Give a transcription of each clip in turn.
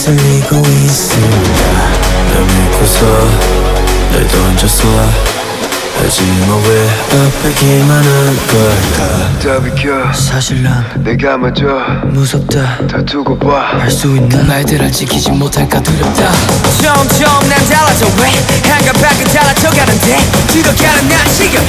휩쓸리고 있을까 날 믿고서 날 던졌어 하지만 왜 아프기만 한 걸까? 다 비켜. 사실 난 내가 먼저 무섭다. 다 두고 봐. 할수 있는 말들을 지키지 못할까 두렵다. 점점 난 달라져. 왜 한가하게 달라져가는데? 들어가는 난 지금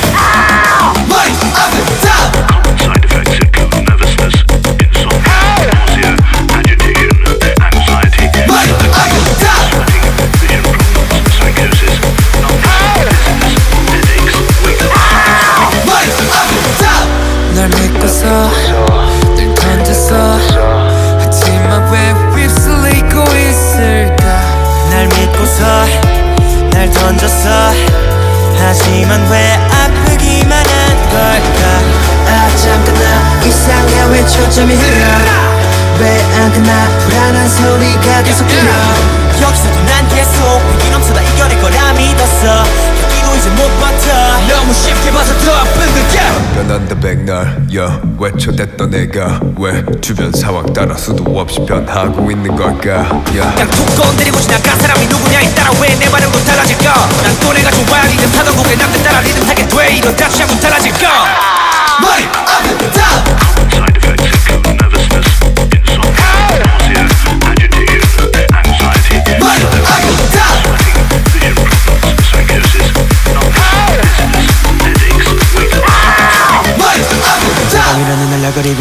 하지만 왜 아프기만 한 걸까? 아 잠깐 나. 이상해. 왜 초점이 흐려? 왜 안 끝나? 불안한 소리가 계속 들려. 여기서도 난 계속. 위기 넘쳐다 이겨낼 거라 믿었어. 여기도 이제 못 버텨 변한다 백날 야 외쳐댔던 내가 왜 주변 상황 따라 수도 없이 변하고 있는 걸까? 야. 그냥 툭 건드리고 지나간 사람이 누구냐에 따라 왜내 반응도 달라질까? 난 또 내가 좋아 리듬 타던 곡에 남들 따라 리듬 타게 돼. 이런 다시 한번 달라질까? 머리 아프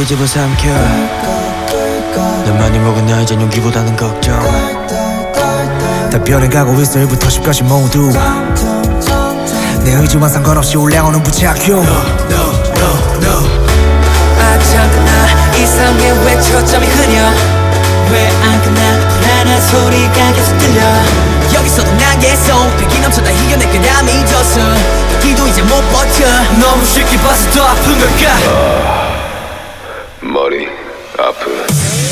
날 나가리 비집어 삼켜. 넌 많이 먹은 나 이젠 용기보다는 걱정. 다 변해가고 있어 1부터 10까지 모두. 내 의지와 상관없이 올라오는 부작용 아 잠깐 나 이상해. 왜 초점이 흐려? 왜 안 끝나? 불안한 소리가 계속 들려. 여기서도 난 계속 백이 넘쳐다 이겨낼 거라 믿었어 여기도 이제 못 버텨. 너무 쉽게 봐서 더 아픈 걸까 머리 아프